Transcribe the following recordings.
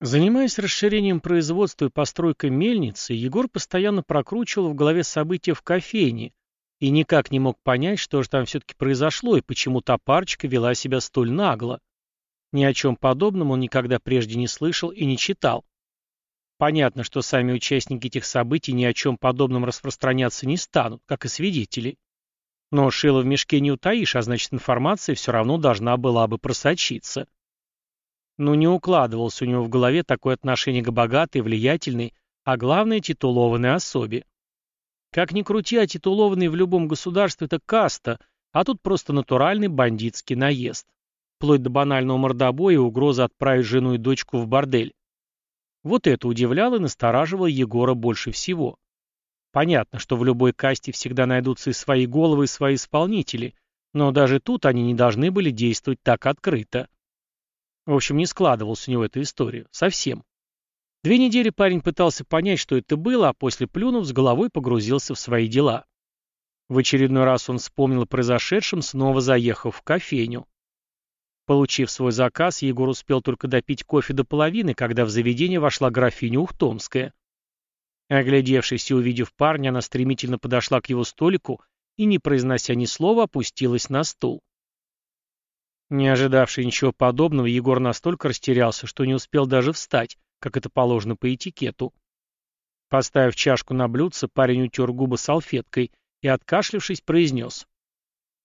Занимаясь расширением производства и постройкой мельницы, Егор постоянно прокручивал в голове события в кофейне и никак не мог понять, что же там все-таки произошло и почему та парочка вела себя столь нагло. Ни о чем подобном он никогда прежде не слышал и не читал. Понятно, что сами участники этих событий ни о чем подобном распространяться не станут, как и свидетели. Но шило в мешке не утаишь, а значит информация все равно должна была бы просочиться. Но не укладывалось у него в голове такое отношение к богатой, влиятельной, а главное, титулованной особе. Как ни крути, а титулованный в любом государстве — это каста, а тут просто натуральный бандитский наезд. Вплоть до банального мордобоя и угрозы отправить жену и дочку в бордель. Вот это удивляло и настораживало Егора больше всего. Понятно, что в любой касте всегда найдутся и свои головы, и свои исполнители, но даже тут они не должны были действовать так открыто. В общем, не складывалась у него эта история. Совсем. Две недели парень пытался понять, что это было, а после плюнув, с головой погрузился в свои дела. В очередной раз он вспомнил о произошедшем, снова заехав в кофейню. Получив свой заказ, Егор успел только допить кофе до половины, когда в заведение вошла графиня Ухтомская. Оглядевшись и увидев парня, она стремительно подошла к его столику и, не произнося ни слова, опустилась на стул. Не ожидавший ничего подобного, Егор настолько растерялся, что не успел даже встать, как это положено по этикету. Поставив чашку на блюдце, парень утер губы салфеткой и, откашлившись, произнес.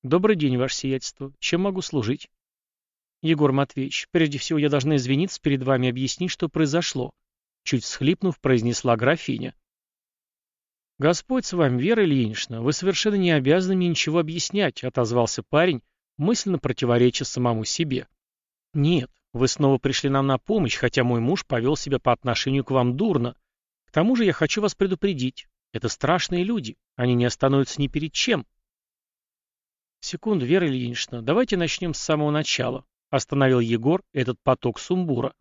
«Добрый день, ваше сиятельство. Чем могу служить?» «Егор Матвеевич, прежде всего я должна извиниться перед вами и объяснить, что произошло», чуть всхлипнув, произнесла графиня. «Господь с вами, Вера Ильинична, вы совершенно не обязаны мне ничего объяснять», отозвался парень, мысленно противореча самому себе. «Нет, вы снова пришли нам на помощь, хотя мой муж повел себя по отношению к вам дурно. К тому же я хочу вас предупредить. Это страшные люди, они не остановятся ни перед чем». «Секунду, Вера Ильинична, давайте начнем с самого начала», остановил Егор этот поток сумбура.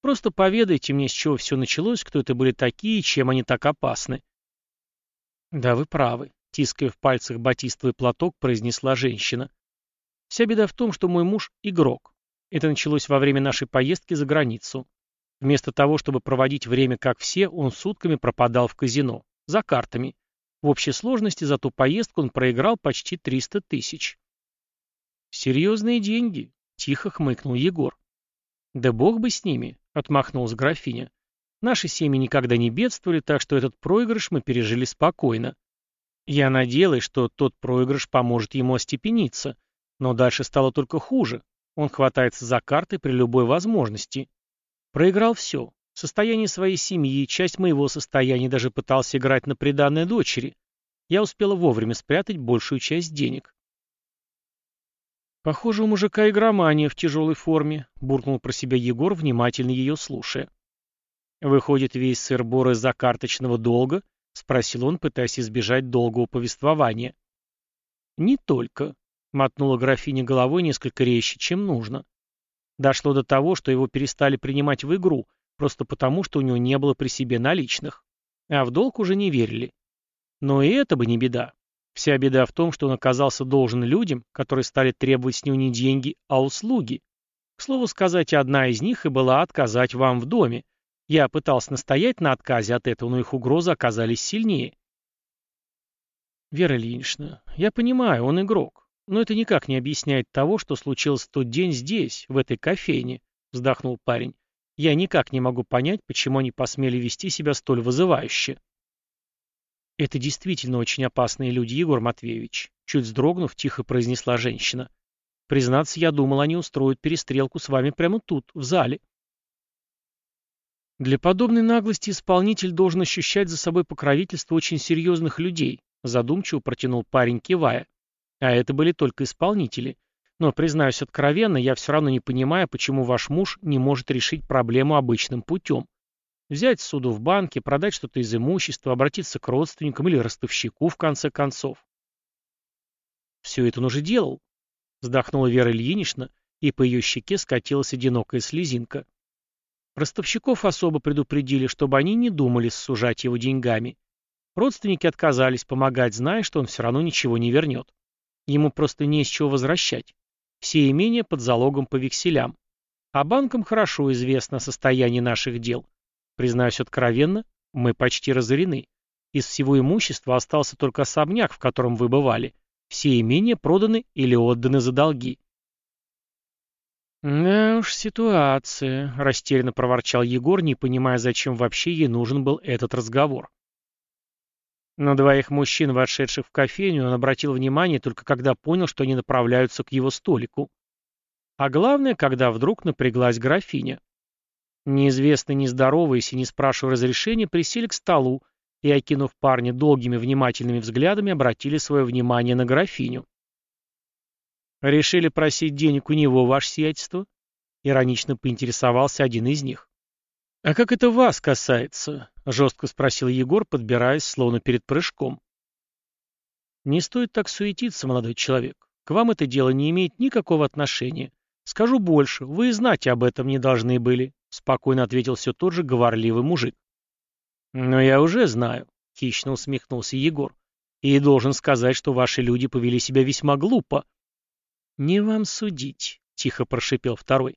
«Просто поведайте мне, с чего все началось, кто это были такие и чем они так опасны». «Да, вы правы», — тиская в пальцах батистовый платок, произнесла женщина. Вся беда в том, что мой муж — игрок. Это началось во время нашей поездки за границу. Вместо того, чтобы проводить время как все, он сутками пропадал в казино. За картами. В общей сложности за ту поездку он проиграл почти 300 тысяч. «Серьезные деньги», — тихо хмыкнул Егор. «Да бог бы с ними», — отмахнулась графиня. «Наши семьи никогда не бедствовали, так что этот проигрыш мы пережили спокойно. Я надеялась, что тот проигрыш поможет ему остепениться, но дальше стало только хуже. Он хватается за карты при любой возможности. Проиграл все. Состояние своей семьи, часть моего состояния, даже пытался играть на приданной дочери. Я успела вовремя спрятать большую часть денег. «Похоже, у мужика игромания в тяжелой форме», — буркнул про себя Егор, внимательно ее слушая. «Выходит, весь сыр-бор из-за карточного долга?» — спросил он, пытаясь избежать долгого повествования. «Не только», Мотнула графиня головой несколько резче, чем нужно. Дошло до того, что его перестали принимать в игру, просто потому, что у него не было при себе наличных. А в долг уже не верили. Но и это бы не беда. Вся беда в том, что он оказался должен людям, которые стали требовать с него не деньги, а услуги. К слову сказать, одна из них и была отказать вам в доме. Я пытался настоять на отказе от этого, но их угрозы оказались сильнее. Вера Ильинична, я понимаю, он игрок. Но это никак не объясняет того, что случилось в тот день здесь, в этой кофейне, вздохнул парень. Я никак не могу понять, почему они посмели вести себя столь вызывающе. Это действительно очень опасные люди, Егор Матвеевич, чуть вздрогнув, тихо произнесла женщина. Признаться, я думал, они устроят перестрелку с вами прямо тут, в зале. Для подобной наглости исполнитель должен ощущать за собой покровительство очень серьезных людей, задумчиво протянул парень, кивая. А это были только исполнители. Но, признаюсь откровенно, я все равно не понимаю, почему ваш муж не может решить проблему обычным путем. Взять суду в банке, продать что-то из имущества, обратиться к родственникам или ростовщику, в конце концов. Все это он уже делал. Вздохнула Вера Ильинична, и по ее щеке скатилась одинокая слезинка. Ростовщиков особо предупредили, чтобы они не думали сужать его деньгами. Родственники отказались помогать, зная, что он все равно ничего не вернет. Ему просто не с чего возвращать. Все имения под залогом по векселям. А банкам хорошо известно о состоянии наших дел. Признаюсь откровенно, мы почти разорены. Из всего имущества остался только особняк, в котором вы бывали. Все имения проданы или отданы за долги. «Да уж, ситуация», — растерянно проворчал Егор, не понимая, зачем вообще ей нужен был этот разговор. На двоих мужчин, вошедших в кофейню, он обратил внимание только когда понял, что они направляются к его столику. А главное, когда вдруг напряглась графиня. Неизвестные, не здороваясь и не спрашивая разрешения, присели к столу и, окинув парня долгими внимательными взглядами, обратили свое внимание на графиню. «Решили просить денег у него, ваше сиятельство?» — иронично поинтересовался один из них. «А как это вас касается?» — жестко спросил Егор, подбираясь, словно перед прыжком. «Не стоит так суетиться, молодой человек. К вам это дело не имеет никакого отношения. Скажу больше, вы и знать об этом не должны были», — спокойно ответил все тот же говорливый мужик. «Но я уже знаю», — хищно усмехнулся Егор. «И должен сказать, что ваши люди повели себя весьма глупо». «Не вам судить», — тихо прошипел второй.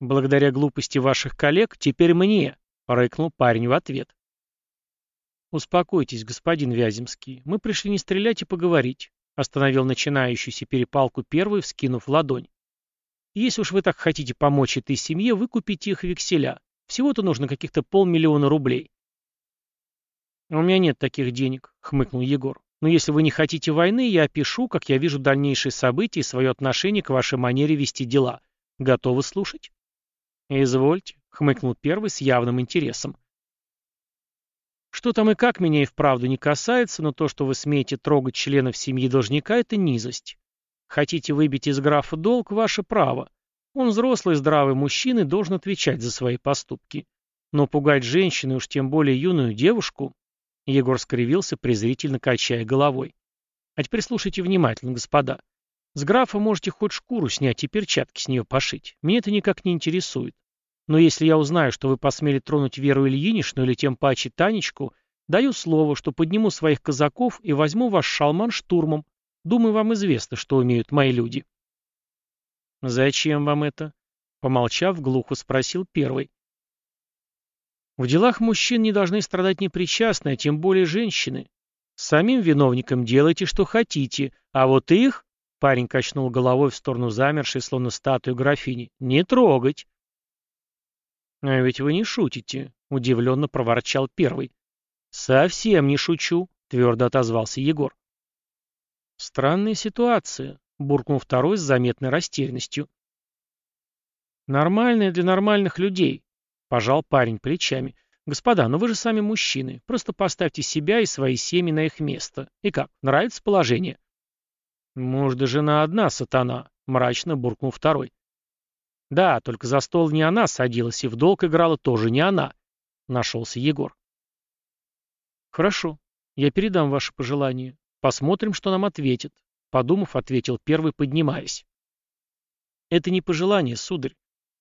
«Благодаря глупости ваших коллег теперь мне», — рыкнул парень в ответ. «Успокойтесь, господин Вяземский. Мы пришли не стрелять и поговорить», — остановил начинающуюся перепалку первый, вскинув ладонь. «Если уж вы так хотите помочь этой семье, вы купите их векселя. Всего-то нужно каких-то полмиллиона рублей». «У меня нет таких денег», — хмыкнул Егор. Но если вы не хотите войны, я опишу, как я вижу дальнейшие события и свое отношение к вашей манере вести дела. Готовы слушать? Извольте, хмыкнул первый с явным интересом. Что там и как меня и вправду не касается, но то, что вы смеете трогать членов семьи должника, это низость. Хотите выбить из графа долг, ваше право. Он взрослый здравый мужчина и должен отвечать за свои поступки. Но пугать женщину, уж тем более юную девушку, Егор скривился, презрительно качая головой. А теперь слушайте внимательно, господа. С графа можете хоть шкуру снять и перчатки с нее пошить. Меня это никак не интересует. Но если я узнаю, что вы посмели тронуть Веру Ильиничну или тем паче Танечку, даю слово, что подниму своих казаков и возьму ваш шалман штурмом. Думаю, вам известно, что умеют мои люди. Зачем вам это? Помолчав, глухо спросил первый. В делах мужчин не должны страдать непричастные, а тем более женщины. Самим виновникам делайте, что хотите, а вот их, парень качнул головой в сторону замершей, словно статую графини, не трогать. А ведь вы не шутите, удивленно проворчал первый. Совсем не шучу, твердо отозвался Егор. Странная ситуация, буркнул второй с заметной растерянностью. Нормальная для нормальных людей, Пожал парень плечами. «Господа, но вы же сами мужчины. Просто поставьте себя и свои семьи на их место. И как, нравится положение?» «Может, жена одна, сатана», — мрачно буркнул второй. «Да, только за стол не она садилась, и в долг играла тоже не она», — нашелся Егор. «Хорошо, я передам ваши пожелания. Посмотрим, что нам ответит», — подумав, ответил первый, поднимаясь. «Это не пожелание, сударь.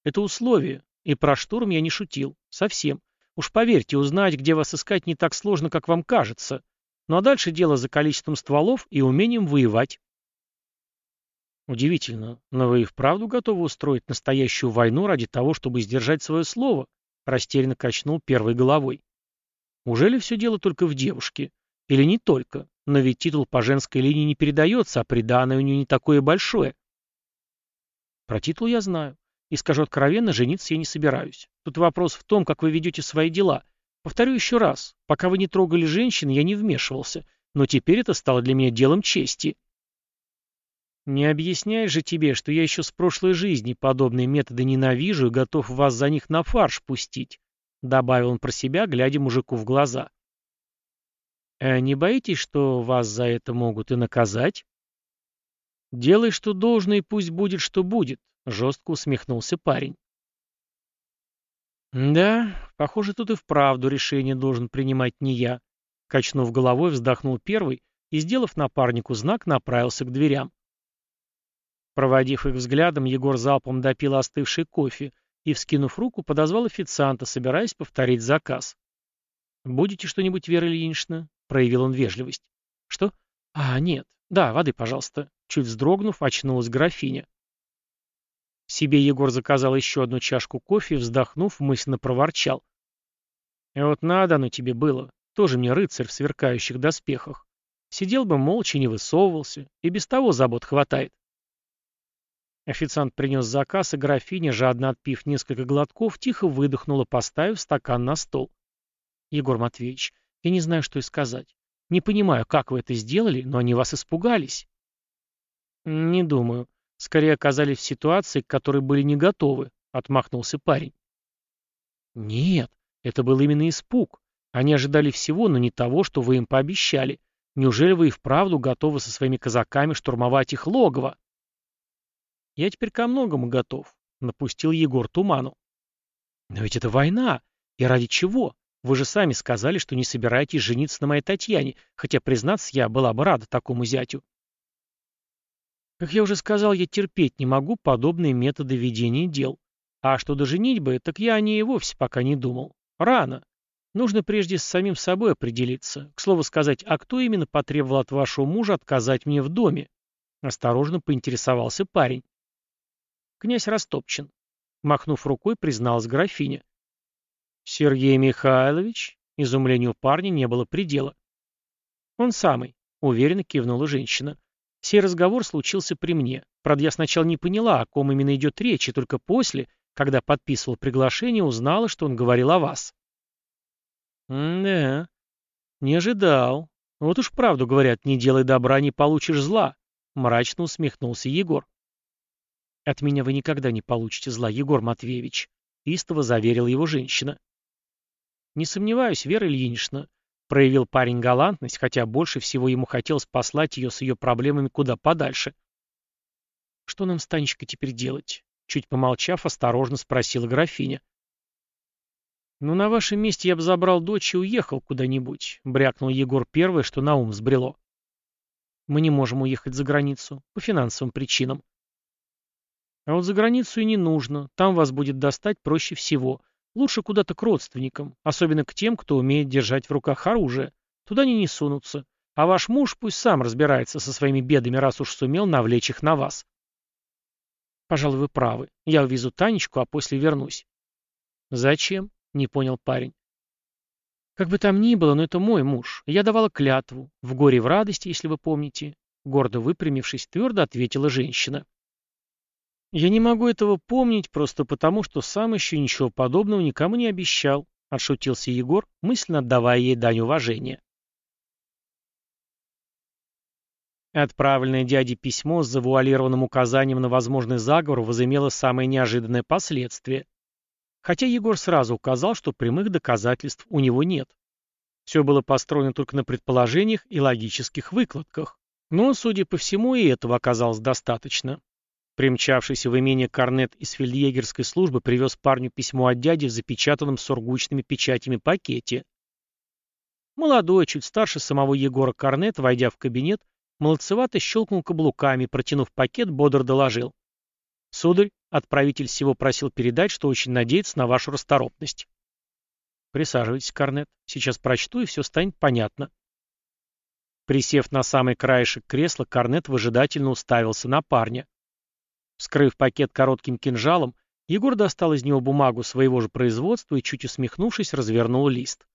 Это условие. И про штурм я не шутил. Совсем. Уж поверьте, узнать, где вас искать, не так сложно, как вам кажется. Ну а дальше дело за количеством стволов и умением воевать. Удивительно, но вы и вправду готовы устроить настоящую войну ради того, чтобы сдержать свое слово? Растерянно качнул первой головой. Ужели все дело только в девушке? Или не только? Но ведь титул по женской линии не передается, а приданое у нее не такое большое. Про титул я знаю. И скажу откровенно, жениться я не собираюсь. Тут вопрос в том, как вы ведете свои дела. Повторю еще раз, пока вы не трогали женщин, я не вмешивался, но теперь это стало для меня делом чести. Не объясняй же тебе, что я еще с прошлой жизни подобные методы ненавижу и готов вас за них на фарш пустить, добавил он про себя, глядя мужику в глаза. «А не боитесь, что вас за это могут и наказать? Делай, что должно, и пусть будет, что будет. Жестко усмехнулся парень. «Да, похоже, тут и вправду решение должен принимать не я», качнув головой, вздохнул первый и, сделав напарнику знак, направился к дверям. Проводив их взглядом, Егор залпом допил остывший кофе и, вскинув руку, подозвал официанта, собираясь повторить заказ. «Будете что-нибудь, Вера Ильинична?» — проявил он вежливость. «Что? А, нет. Да, воды, пожалуйста». Чуть вздрогнув, очнулась графиня. Себе Егор заказал еще одну чашку кофе вздохнув, мысленно проворчал. И вот надо оно тебе было. Тоже мне рыцарь в сверкающих доспехах. Сидел бы молча, не высовывался. И без того забот хватает. Официант принес заказ, и графиня, жадно отпив несколько глотков, тихо выдохнула, поставив стакан на стол. «Егор Матвеевич, я не знаю, что и сказать. Не понимаю, как вы это сделали, но они вас испугались». «Не думаю. Скорее оказались в ситуации, к которой были не готовы», — отмахнулся парень. «Нет, это был именно испуг. Они ожидали всего, но не того, что вы им пообещали. Неужели вы и вправду готовы со своими казаками штурмовать их логово?» «Я теперь ко многому готов», — напустил Егор туману. «Но ведь это война. И ради чего? Вы же сами сказали, что не собираетесь жениться на моей Татьяне, хотя, признаться, я была бы рада такому зятю». Как я уже сказал, я терпеть не могу подобные методы ведения дел. А что до женитьбы, так я о ней и вовсе пока не думал. Рано. Нужно прежде с самим собой определиться. К слову сказать, а кто именно потребовал от вашего мужа отказать мне в доме? Осторожно поинтересовался парень. Князь Растопчин. Махнув рукой, призналась графиня. Сергей Михайлович? Изумлению парня не было предела. Он самый, уверенно кивнула женщина. Сей разговор случился при мне. Правда, я сначала не поняла, о ком именно идет речь, и только после, когда подписывал приглашение, узнала, что он говорил о вас. «Да, не ожидал. Вот уж правду говорят, не делай добра, не получишь зла», — мрачно усмехнулся Егор. «От меня вы никогда не получите зла, Егор Матвеевич», — истово заверила его женщина. «Не сомневаюсь, Вера Ильинична, Проявил парень галантность, хотя больше всего ему хотелось послать ее с ее проблемами куда подальше. «Что нам с Танечкой теперь делать?» Чуть помолчав, осторожно спросила графиня. «Ну, на вашем месте я бы забрал дочь и уехал куда-нибудь», — брякнул Егор первое, что на ум взбрело. «Мы не можем уехать за границу, по финансовым причинам». «А вот за границу и не нужно, там вас будет достать проще всего. Лучше куда-то к родственникам, особенно к тем, кто умеет держать в руках оружие. Туда они не сунутся. А ваш муж пусть сам разбирается со своими бедами, раз уж сумел навлечь их на вас. Пожалуй, вы правы. Я увезу Танечку, а после вернусь. Зачем? Не понял парень. Как бы там ни было, но это мой муж. Я давала клятву. В горе и в радости, если вы помните. Гордо выпрямившись, твердо ответила женщина. «Я не могу этого помнить просто потому, что сам еще ничего подобного никому не обещал», — отшутился Егор, мысленно отдавая ей дань уважения. Отправленное дяде письмо с завуалированным указанием на возможный заговор возымело самое неожиданное последствие. Хотя Егор сразу указал, что прямых доказательств у него нет. Все было построено только на предположениях и логических выкладках. Но, судя по всему, и этого оказалось достаточно. Примчавшийся в имение Корнет из фельдъегерской службы привез парню письмо от дяди в запечатанном сургучными печатями пакете. Молодой, чуть старше самого Егора Корнет, войдя в кабинет, молодцевато щелкнул каблуками, протянув пакет, бодро доложил. «Сударь, отправитель всего просил передать, что очень надеется на вашу расторопность». «Присаживайтесь, Корнет. Сейчас прочту, и все станет понятно». Присев на самый краешек кресла, Корнет выжидательно уставился на парня. Вскрыв пакет коротким кинжалом, Егор достал из него бумагу своего же производства и, чуть усмехнувшись, развернул лист.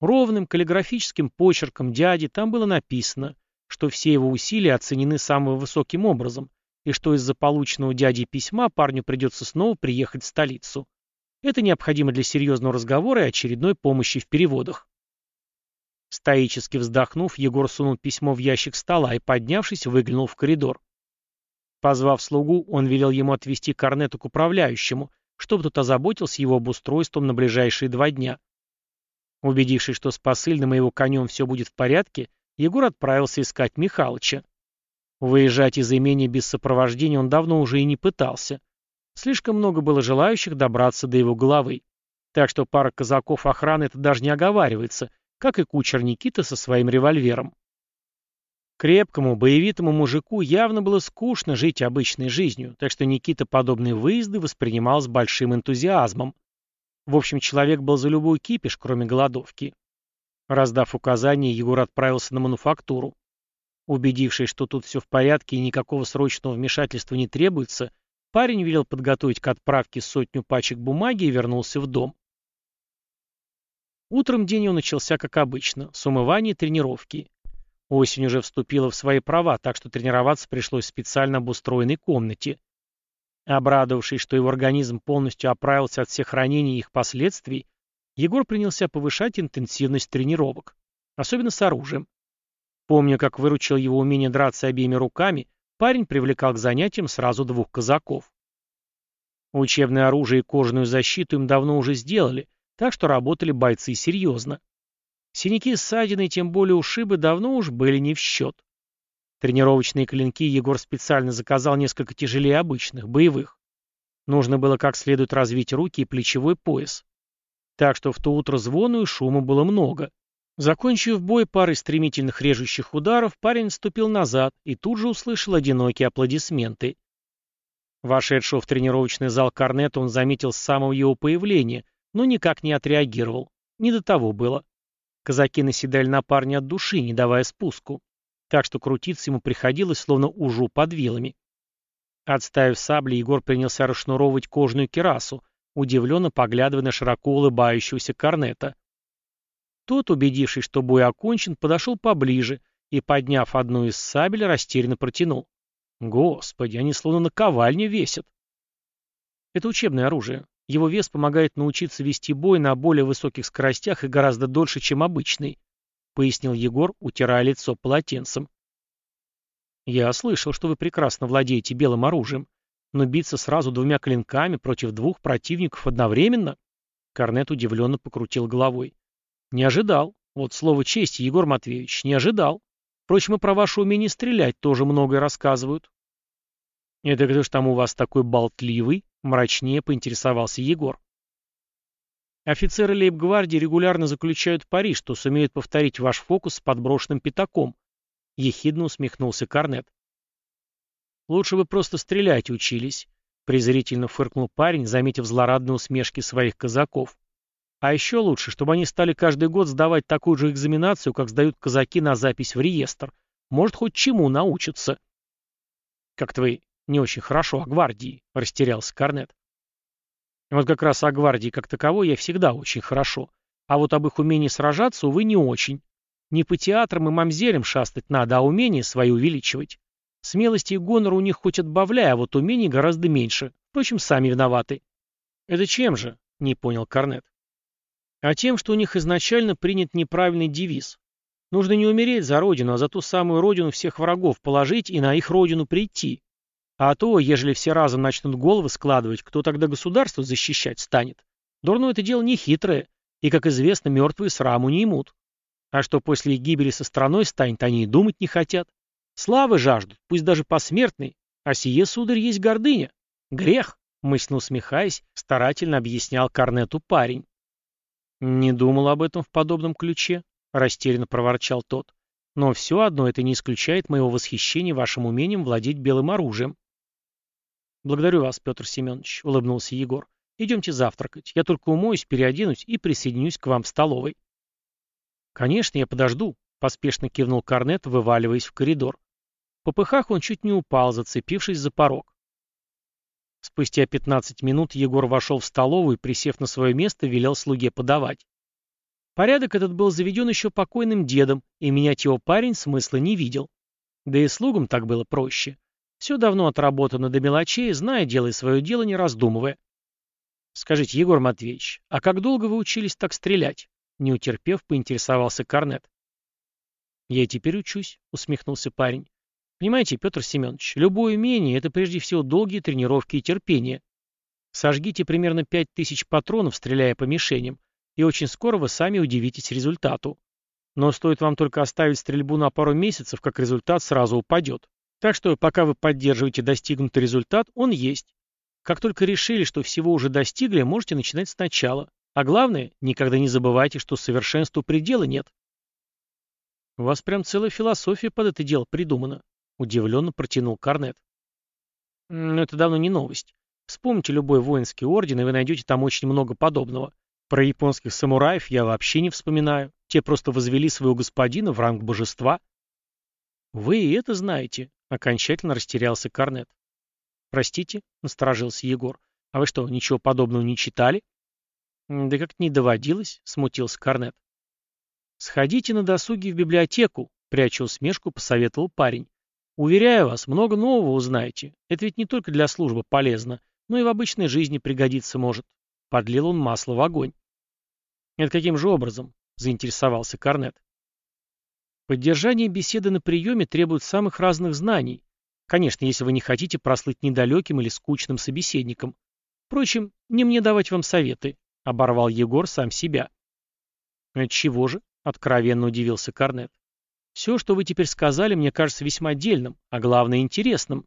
Ровным каллиграфическим почерком дяди там было написано, что все его усилия оценены самым высоким образом, и что из-за полученного дяди письма парню придется снова приехать в столицу. Это необходимо для серьезного разговора и очередной помощи в переводах. Стоически вздохнув, Егор сунул письмо в ящик стола и, поднявшись, выглянул в коридор. Позвав слугу, он велел ему отвезти Корнету к управляющему, чтобы тот озаботился его обустройством на ближайшие два дня. Убедившись, что с посыльным и его конем все будет в порядке, Егор отправился искать Михалыча. Выезжать из имения без сопровождения он давно уже и не пытался. Слишком много было желающих добраться до его головы. Так что пара казаков охраны это даже не оговаривается, как и кучер Никита со своим револьвером. Крепкому, боевитому мужику явно было скучно жить обычной жизнью, так что Никита подобные выезды воспринимал с большим энтузиазмом. В общем, человек был за любую кипиш, кроме голодовки. Раздав указания, Егор отправился на мануфактуру. Убедившись, что тут все в порядке и никакого срочного вмешательства не требуется, парень велел подготовить к отправке сотню пачек бумаги и вернулся в дом. Утром день его начался как обычно, с умывания и тренировки. Осень уже вступила в свои права, так что тренироваться пришлось в специально обустроенной комнате. Обрадовавшись, что его организм полностью оправился от всех ранений и их последствий, Егор принялся повышать интенсивность тренировок, особенно с оружием. Помня, как выручил его умение драться обеими руками, парень привлекал к занятиям сразу двух казаков. Учебное оружие и кожаную защиту им давно уже сделали, так что работали бойцы серьезно. Синяки, ссадины и тем более ушибы давно уж были не в счет. Тренировочные клинки Егор специально заказал несколько тяжелее обычных, боевых. Нужно было как следует развить руки и плечевой пояс. Так что в то утро звону и шума было много. Закончив бой парой стремительных режущих ударов, парень ступил назад и тут же услышал одинокие аплодисменты. Вошедшего в тренировочный зал Корнета он заметил с самого его появления, но никак не отреагировал. Не до того было. Казаки наседали на парня от души, не давая спуску так что крутиться ему приходилось, словно ужу под вилами. Отставив сабли, Егор принялся расшнуровывать кожную кирасу, удивленно поглядывая на широко улыбающегося корнета. Тот, убедившись, что бой окончен, подошел поближе и, подняв одну из сабель, растерянно протянул. Господи, они словно на ковальне весят. Это учебное оружие. Его вес помогает научиться вести бой на более высоких скоростях и гораздо дольше, чем обычный пояснил Егор, утирая лицо полотенцем. «Я слышал, что вы прекрасно владеете белым оружием, но биться сразу двумя клинками против двух противников одновременно?» Корнет удивленно покрутил головой. «Не ожидал. Вот слово чести, Егор Матвеевич, не ожидал. Впрочем, и про ваше умение стрелять тоже многое рассказывают». «Это кто ж там у вас такой болтливый?» — мрачнее поинтересовался Егор. Офицеры лейб-гвардии регулярно заключают пари, что сумеют повторить ваш фокус с подброшенным пятаком. Ехидно усмехнулся Корнет. Лучше бы просто стрелять учились, презрительно фыркнул парень, заметив злорадные усмешки своих казаков. А еще лучше, чтобы они стали каждый год сдавать такую же экзаменацию, как сдают казаки на запись в реестр. Может, хоть чему научатся. Как-то вы не очень хорошо о гвардии, растерялся Корнет. Вот как раз о гвардии как таковой я всегда очень хорошо. А вот об их умении сражаться, увы, не очень. Не по театрам и мамзелям шастать надо, а умение свои увеличивать. Смелости и гонора у них хоть отбавляй, а вот умений гораздо меньше. Впрочем, сами виноваты. Это чем же? Не понял Корнет. А тем, что у них изначально принят неправильный девиз. Нужно не умереть за родину, а за ту самую родину всех врагов положить и на их родину прийти. А то, ежели все разом начнут головы складывать, кто тогда государство защищать станет? Дурно это дело не хитрое, и, как известно, мертвые сраму не имут. А что после гибели со страной станет, они и думать не хотят. Славы жаждут, пусть даже посмертной, а сие, сударь, есть гордыня. Грех, мысленно усмехаясь, старательно объяснял Корнету парень. «Не думал об этом в подобном ключе», — растерянно проворчал тот. «Но все одно это не исключает моего восхищения вашим умением владеть белым оружием. «Благодарю вас, Петр Семенович», — улыбнулся Егор. «Идемте завтракать. Я только умоюсь, переоденусь и присоединюсь к вам в столовой». «Конечно, я подожду», — поспешно кивнул Корнет, вываливаясь в коридор. По пыхах он чуть не упал, зацепившись за порог. Спустя пятнадцать минут Егор вошел в столовую и, присев на свое место, велел слуге подавать. Порядок этот был заведен еще покойным дедом, и менять его парень смысла не видел. Да и слугам так было проще. Все давно отработано до мелочей, зная, делай свое дело, не раздумывая. Скажите, Егор Матвеевич, а как долго вы учились так стрелять? Не утерпев, поинтересовался Корнет. Я и теперь учусь, усмехнулся парень. Понимаете, Петр Семенович, любое умение — это прежде всего долгие тренировки и терпение. Сожгите примерно пять тысяч патронов, стреляя по мишеням, и очень скоро вы сами удивитесь результату. Но стоит вам только оставить стрельбу на пару месяцев, как результат сразу упадет. Так что, пока вы поддерживаете достигнутый результат, он есть. Как только решили, что всего уже достигли, можете начинать сначала. А главное, никогда не забывайте, что совершенству предела нет. У вас прям целая философия под это дело придумана, удивленно протянул Корнет. Но это давно не новость. Вспомните любой воинский орден, и вы найдете там очень много подобного. Про японских самураев я вообще не вспоминаю. Те просто возвели своего господина в ранг божества. Вы и это знаете, Окончательно растерялся Корнет. Простите, насторожился Егор. А вы что, ничего подобного не читали? Да как не доводилось, смутился Корнет. Сходите на досуге в библиотеку, пряча усмешку, посоветовал парень. Уверяю вас, много нового узнаете. Это ведь не только для службы полезно, но и в обычной жизни пригодиться может. Подлил он масло в огонь. Это каким же образом? Заинтересовался Корнет. Поддержание беседы на приеме требует самых разных знаний. Конечно, если вы не хотите прослыть недалеким или скучным собеседником. Впрочем, не мне давать вам советы, — оборвал Егор сам себя. «Отчего же?» — откровенно удивился Корнет. «Все, что вы теперь сказали, мне кажется весьма дельным, а главное — интересным.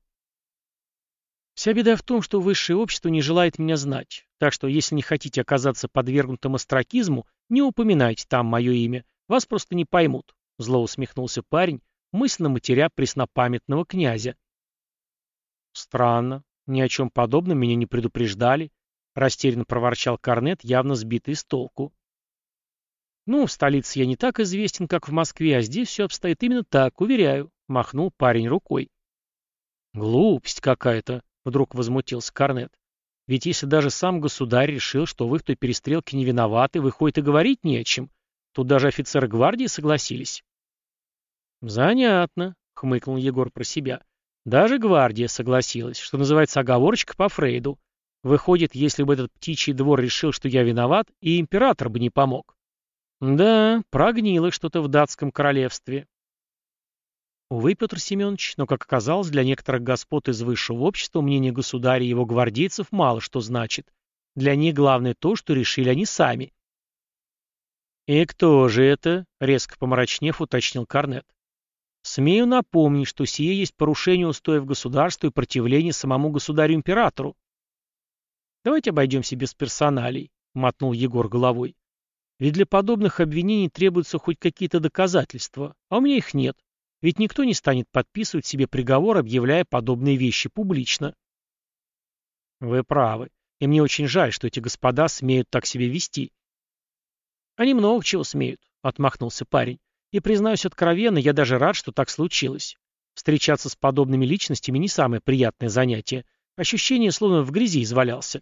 Вся беда в том, что высшее общество не желает меня знать, так что если не хотите оказаться подвергнутым астракизму, не упоминайте там мое имя, вас просто не поймут», — зло усмехнулся парень, мысленно матеря преснопамятного князя. «Странно, ни о чем подобном меня не предупреждали», — растерянно проворчал Корнет, явно сбитый с толку. «Ну, в столице я не так известен, как в Москве, а здесь все обстоит именно так, уверяю», — махнул парень рукой. «Глупость какая-то», — вдруг возмутился Корнет. «Ведь если даже сам государь решил, что вы в той перестрелке не виноваты, выходит и говорить не о чем. Тут даже офицеры гвардии согласились». «Занятно», — хмыкнул Егор про себя. «Даже гвардия согласилась, что называется оговорочка по Фрейду. Выходит, если бы этот птичий двор решил, что я виноват, и император бы не помог. Да, прогнило что-то в датском королевстве. Увы, Петр Семенович, но, как оказалось, для некоторых господ из высшего общества мнение государя и его гвардейцев мало что значит. Для них главное то, что решили они сами. «И кто же это?» — резко помрачнев, уточнил Корнет. «Смею напомнить, что сие есть порушение устоев государства и противление самому государю-императору. «Давайте обойдемся без персоналей», — мотнул Егор головой. «Ведь для подобных обвинений требуются хоть какие-то доказательства, а у меня их нет. Ведь никто не станет подписывать себе приговор, объявляя подобные вещи публично». «Вы правы, и мне очень жаль, что эти господа смеют так себя вести». «Они много чего смеют», — отмахнулся парень. «И, признаюсь откровенно, я даже рад, что так случилось. Встречаться с подобными личностями не самое приятное занятие. Ощущение, словно в грязи извалялся.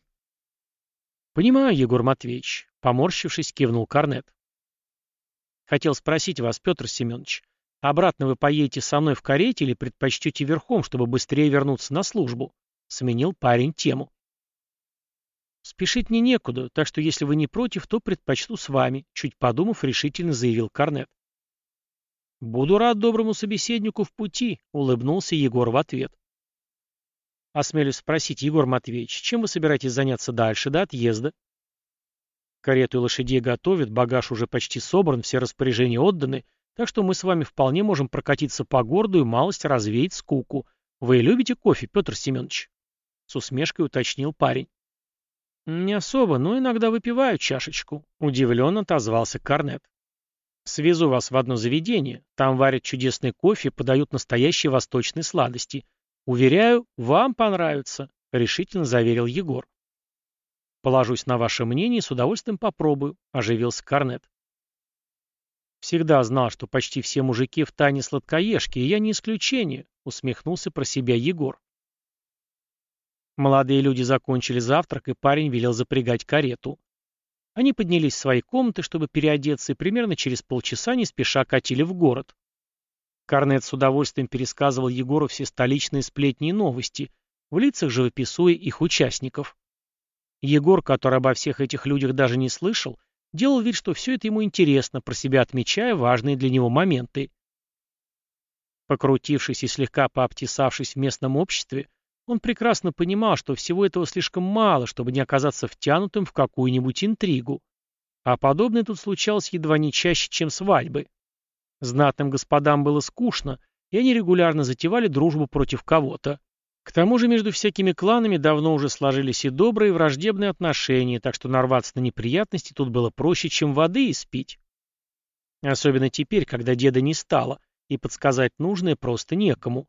«Понимаю, Егор Матвеевич», — поморщившись, кивнул Корнет. «Хотел спросить вас, Петр Семенович, обратно вы поедете со мной в карете или предпочтете верхом, чтобы быстрее вернуться на службу?» — сменил парень тему. «Спешить мне некуда, так что если вы не против, то предпочту с вами», — чуть подумав, решительно заявил Корнет. «Буду рад доброму собеседнику в пути», — улыбнулся Егор в ответ. Осмелюсь спросить, Егор Матвеевич, чем вы собираетесь заняться дальше, до отъезда? Карету и лошадей готовят, багаж уже почти собран, все распоряжения отданы, так что мы с вами вполне можем прокатиться по городу и малость развеять скуку. Вы любите кофе, Петр Семенович? С усмешкой уточнил парень. Не особо, но иногда выпиваю чашечку. Удивленно отозвался Корнет. Свезу вас в одно заведение. Там варят чудесный кофе, подают настоящие восточные сладости. «Уверяю, вам понравится», — решительно заверил Егор. «Положусь на ваше мнение и с удовольствием попробую», — оживился Корнет. «Всегда знал, что почти все мужики в тайне сладкоежки, и я не исключение», — усмехнулся про себя Егор. Молодые люди закончили завтрак, и парень велел запрягать карету. Они поднялись в свои комнаты, чтобы переодеться, и примерно через полчаса не спеша катили в город. Корнет с удовольствием пересказывал Егору все столичные сплетни и новости, в лицах живописуя их участников. Егор, который обо всех этих людях даже не слышал, делал вид, что все это ему интересно, про себя отмечая важные для него моменты. Покрутившись и слегка пообтесавшись в местном обществе, он прекрасно понимал, что всего этого слишком мало, чтобы не оказаться втянутым в какую-нибудь интригу. А подобное тут случалось едва не чаще, чем свадьбы. Знатным господам было скучно, и они регулярно затевали дружбу против кого-то. К тому же между всякими кланами давно уже сложились и добрые, и враждебные отношения, так что нарваться на неприятности тут было проще, чем воды испить. Особенно теперь, когда деда не стало, и подсказать нужное просто некому.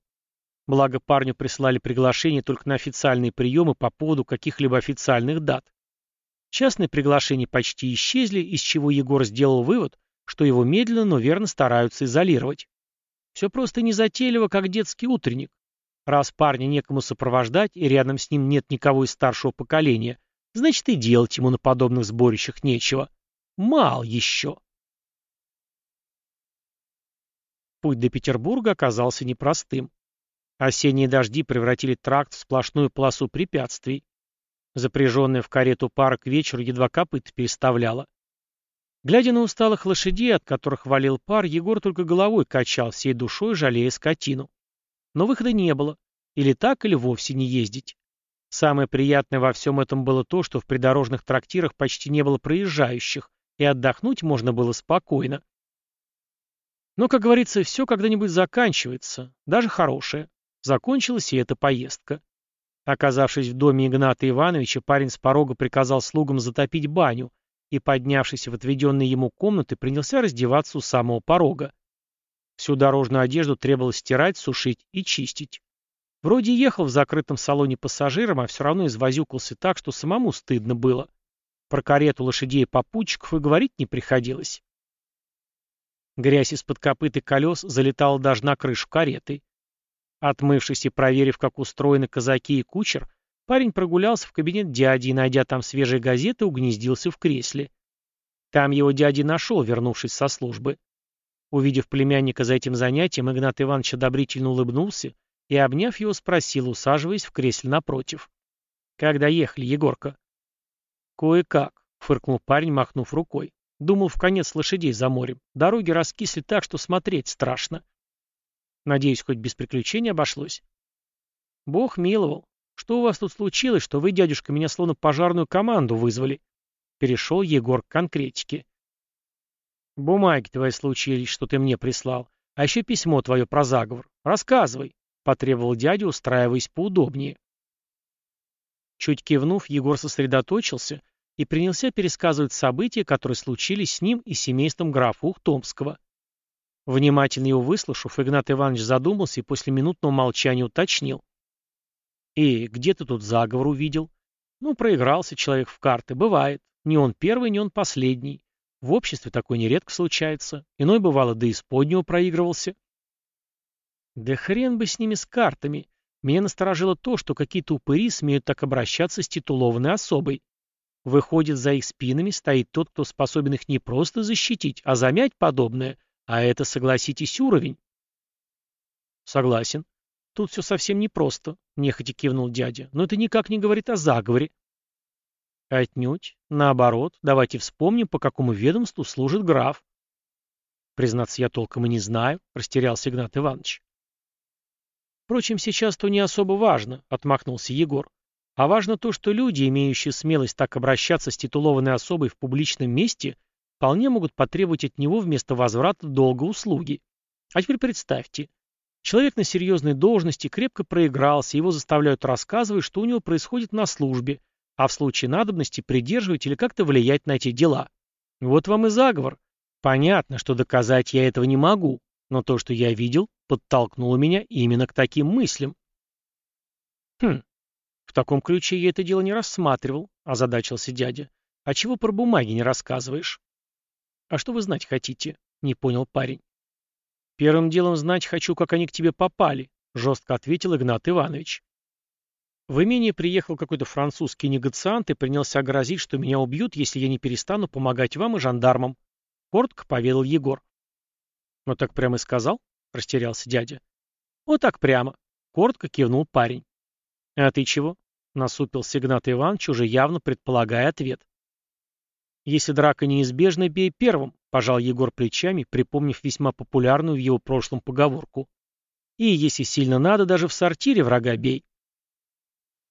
Благо парню прислали приглашение только на официальные приемы по поводу каких-либо официальных дат. Частные приглашения почти исчезли, из чего Егор сделал вывод, что его медленно, но верно стараются изолировать. Все просто незатейливо, как детский утренник. Раз парня некому сопровождать, и рядом с ним нет никого из старшего поколения, значит и делать ему на подобных сборищах нечего. Мал еще. Путь до Петербурга оказался непростым. Осенние дожди превратили тракт в сплошную полосу препятствий. Запряженная в карету пара к вечеру едва копыт переставляла. Глядя на усталых лошадей, от которых валил пар, Егор только головой качал, всей душой жалея скотину. Но выхода не было. Или так, или вовсе не ездить. Самое приятное во всем этом было то, что в придорожных трактирах почти не было проезжающих, и отдохнуть можно было спокойно. Но, как говорится, все когда-нибудь заканчивается, даже хорошее. Закончилась и эта поездка. Оказавшись в доме Игната Ивановича, парень с порога приказал слугам затопить баню и, поднявшись в отведенные ему комнаты, принялся раздеваться у самого порога. Всю дорожную одежду требовалось стирать, сушить и чистить. Вроде ехал в закрытом салоне пассажиром, а все равно извозюкался так, что самому стыдно было. Про карету лошадей попутчиков и говорить не приходилось. Грязь из-под копыт и колес залетала даже на крышу кареты. Отмывшись и проверив, как устроены казаки и кучер, парень прогулялся в кабинет дяди и, найдя там свежие газеты, угнездился в кресле. Там его дядя нашел, вернувшись со службы. Увидев племянника за этим занятием, Игнат Иванович одобрительно улыбнулся и, обняв его, спросил, усаживаясь в кресле напротив. «Когда ехали, Егорка?» «Кое-как», — фыркнул парень, махнув рукой. «Думал, в конец лошадей за морем. Дороги раскисли так, что смотреть страшно». Надеюсь, хоть без приключений обошлось. Бог миловал. Что у вас тут случилось, что вы, дядюшка, меня словно пожарную команду вызвали? Перешел Егор к конкретике. Бумаги твои случились, что ты мне прислал. А еще письмо твое про заговор. Рассказывай, потребовал дядя, устраиваясь поудобнее. Чуть кивнув, Егор сосредоточился и принялся пересказывать события, которые случились с ним и семейством графа Ухтомского. Внимательно его выслушав, Игнат Иванович задумался и после минутного молчания уточнил. «И где ты тут заговор увидел?» «Ну, проигрался человек в карты. Бывает. Не он первый, не он последний. В обществе такое нередко случается. Иной, бывало, и исподнего проигрывался». «Да хрен бы с ними с картами. Меня насторожило то, что какие-то упыри смеют так обращаться с титулованной особой. Выходит, за их спинами стоит тот, кто способен их не просто защитить, а замять подобное — а это, согласитесь, уровень. Согласен. Тут все совсем непросто, нехотя кивнул дядя. Но это никак не говорит о заговоре. Отнюдь. Наоборот, давайте вспомним, по какому ведомству служит граф. Признаться, я толком и не знаю, растерялся Игнат Иванович. Впрочем, сейчас то не особо важно, отмахнулся Егор. А важно то, что люди, имеющие смелость так обращаться с титулованной особой в публичном месте, вполне могут потребовать от него вместо возврата долга услуги. А теперь представьте, человек на серьезной должности крепко проигрался, его заставляют рассказывать, что у него происходит на службе, а в случае надобности придерживать или как-то влиять на эти дела. Вот вам и заговор. Понятно, что доказать я этого не могу, но то, что я видел, подтолкнуло меня именно к таким мыслям. Хм, в таком ключе я это дело не рассматривал, озадачился дядя. А чего про бумаги не рассказываешь? «А что вы знать хотите?» — не понял парень. «Первым делом знать хочу, как они к тебе попали», — жестко ответил Игнат Иванович. В имение приехал какой-то французский негациант и принялся грозить, что меня убьют, если я не перестану помогать вам и жандармам. Коротко поведал Егор. «Ну так прямо и сказал?» — растерялся дядя. «Вот так прямо», — коротко кивнул парень. «А ты чего?» — насупился Игнат Иванович, уже явно предполагая ответ. «Если драка неизбежна, бей первым», — пожал Егор плечами, припомнив весьма популярную в его прошлом поговорку. «И, если сильно надо, даже в сортире врага бей».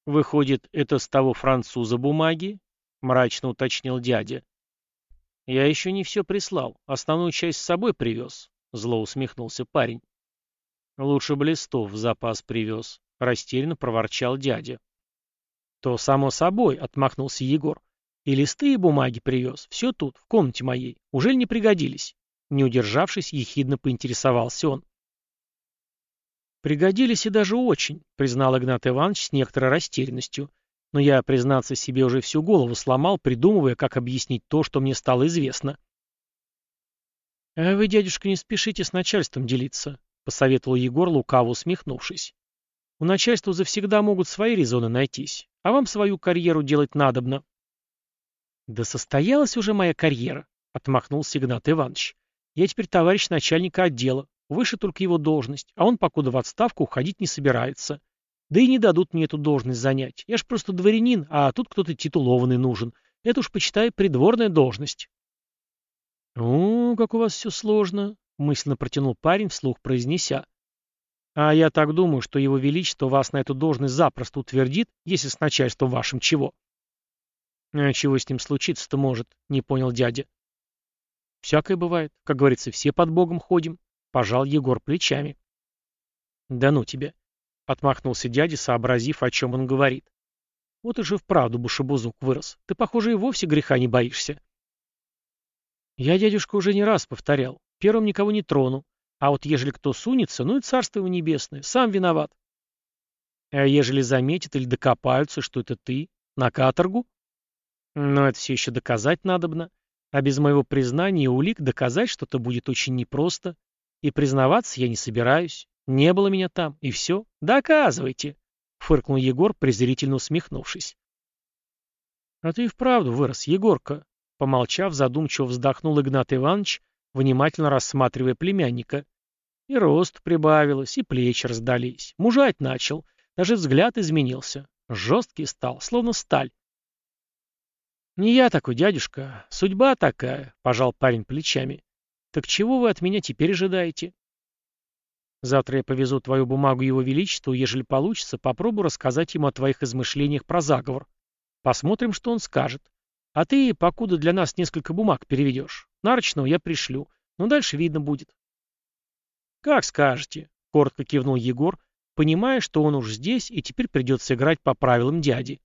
«Выходит, это с того француза бумаги?» — мрачно уточнил дядя. «Я еще не все прислал, основную часть с собой привез», — зло усмехнулся парень. «Лучше бы листов в запас привез», — растерянно проворчал дядя. «То само собой», — отмахнулся Егор. И листы, и бумаги привез. Все тут, в комнате моей. Ужель не пригодились?» Не удержавшись, ехидно поинтересовался он. «Пригодились и даже очень», — признал Игнат Иванович с некоторой растерянностью. «Но я, признаться себе, уже всю голову сломал, придумывая, как объяснить то, что мне стало известно». «А вы, дядюшка, не спешите с начальством делиться», — посоветовал Егор, лукаво усмехнувшись. У начальства завсегда могут свои резоны найтись, а вам свою карьеру делать надобно. Да состоялась уже моя карьера, отмахнулся Игнат Иванович. Я теперь товарищ начальника отдела, выше только его должность, а он, покуда в отставку, уходить не собирается. Да и не дадут мне эту должность занять. Я ж просто дворянин, а тут кто-то титулованный нужен. Это уж, почитай, придворная должность. «О, как у вас все сложно», — мысленно протянул парень, вслух произнеся. «А я так думаю, что его величество вас на эту должность запросто утвердит, если с начальством вашим чего». «А чего с ним случиться-то может?» — не понял дядя. «Всякое бывает. Как говорится, все под Богом ходим», — пожал Егор плечами. «Да ну тебе», — отмахнулся дядя, сообразив, о чем он говорит. «Вот и же вправду бушебузук вырос. Ты, похоже, и вовсе греха не боишься». «Я, дядюшка, уже не раз повторял. Первым никого не трону. А вот ежели кто сунется, ну и царство его небесное, сам виноват». «А ежели заметят или докопаются, что это ты, на каторгу?» «Но это все еще доказать надобно. А без моего признания и улик доказать что-то будет очень непросто. И признаваться я не собираюсь. Не было меня там, и все. Доказывайте!» — фыркнул Егор, презрительно усмехнувшись. «А ты и вправду вырос, Егорка!» Помолчав, задумчиво вздохнул Игнат Иванович, внимательно рассматривая племянника. И рост прибавилось, и плечи раздались. Мужать начал. Даже взгляд изменился. Жесткий стал, словно сталь. «Не я такой, дядюшка. Судьба такая», — пожал парень плечами. «Так чего вы от меня теперь ожидаете?» «Завтра я повезу твою бумагу его величеству, ежели получится, попробую рассказать ему о твоих измышлениях про заговор. Посмотрим, что он скажет. А ты, покуда для нас несколько бумаг переведешь. Нарочного я пришлю. Но дальше видно будет». «Как скажете», — коротко кивнул Егор, понимая, что он уж здесь и теперь придется играть по правилам дяди.